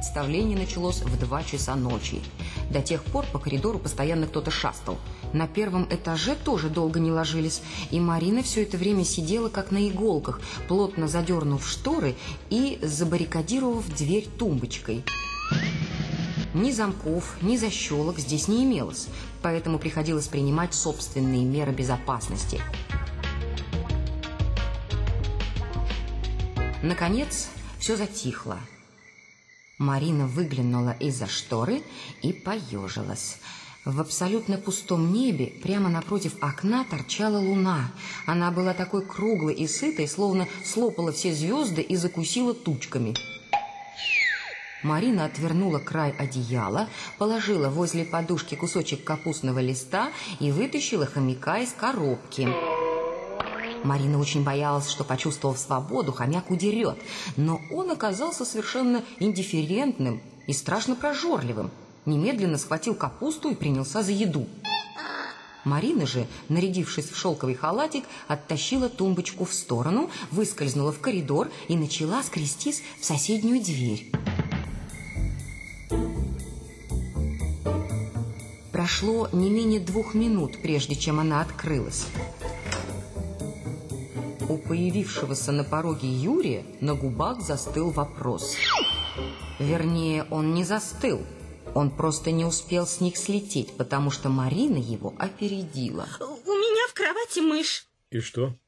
Представление началось в 2 часа ночи. До тех пор по коридору постоянно кто-то шастал. На первом этаже тоже долго не ложились, и Марина все это время сидела как на иголках, плотно задернув шторы и забаррикадировав дверь тумбочкой. Ни замков, ни защелок здесь не имелось, поэтому приходилось принимать собственные меры безопасности. Наконец, все затихло. Марина выглянула из-за шторы и поежилась. В абсолютно пустом небе прямо напротив окна торчала луна. Она была такой круглой и сытой, словно слопала все звезды и закусила тучками. Марина отвернула край одеяла, положила возле подушки кусочек капустного листа и вытащила хомяка из коробки. Марина очень боялась, что, почувствовав свободу, хомяк удерет, но он оказался совершенно индифферентным и страшно прожорливым. Немедленно схватил капусту и принялся за еду. Марина же, нарядившись в шелковый халатик, оттащила тумбочку в сторону, выскользнула в коридор и начала скрестись в соседнюю дверь. Прошло не менее двух минут, прежде чем она открылась. У появившегося на пороге Юрия на губах застыл вопрос. Вернее, он не застыл. Он просто не успел с них слететь, потому что Марина его опередила. У меня в кровати мышь. И что?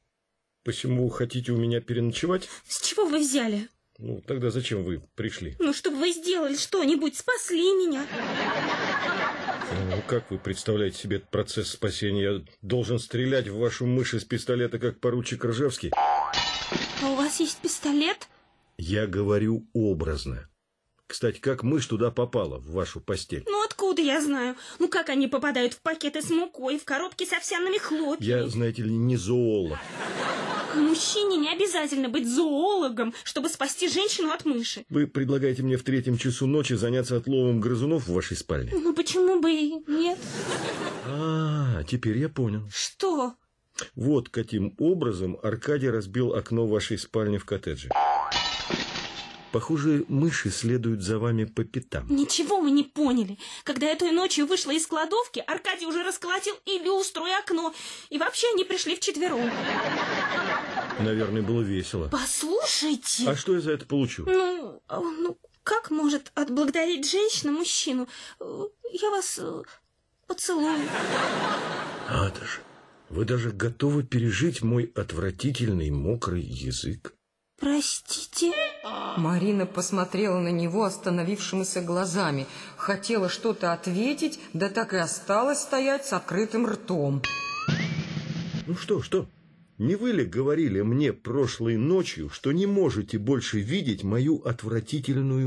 Почему вы хотите у меня переночевать? С чего вы взяли? Ну, тогда зачем вы пришли? Ну, чтобы вы сделали что-нибудь, спасли меня. Ну, как вы представляете себе этот процесс спасения? Я должен стрелять в вашу мышь из пистолета, как поручик Ржевский? А у вас есть пистолет? Я говорю образно. Кстати, как мышь туда попала, в вашу постель? Ну, откуда я знаю? Ну, как они попадают в пакеты с мукой, в коробки с овсяными хлопьями? Я, знаете ли, не зоолог. Мужчине не обязательно быть зоологом, чтобы спасти женщину от мыши. Вы предлагаете мне в третьем часу ночи заняться отловом грызунов в вашей спальне? Ну, почему бы и нет? А, теперь я понял. Что? Вот каким образом Аркадий разбил окно вашей спальни в коттедже. Похоже, мыши следуют за вами по пятам. Ничего вы не поняли. Когда я той ночью вышла из кладовки, Аркадий уже расколотил и люстру, и окно. И вообще они пришли вчетвером. Наверное, было весело. Послушайте. А что я за это получу? Ну, а, ну как может отблагодарить женщина мужчину? Я вас э, поцелую. Надо же. Вы даже готовы пережить мой отвратительный мокрый язык. Простите. Марина посмотрела на него остановившимися глазами. Хотела что-то ответить, да так и осталась стоять с открытым ртом. Ну что, что? Не вы ли говорили мне прошлой ночью, что не можете больше видеть мою отвратительную